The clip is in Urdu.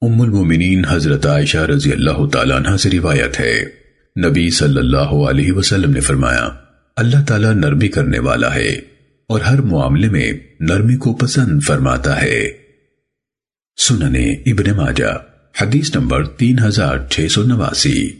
ام المومنین حضرت عائشہ رضی اللہ تعالیٰ عنہ سے روایت ہے۔ نبی صلی اللہ علیہ وسلم نے فرمایا، اللہ تعالیٰ نرمی کرنے والا ہے اور ہر معاملے میں نرمی کو پسند فرماتا ہے۔ سننے ابن ماجہ، حدیث نمبر تین ہزار چھ سو نواسی۔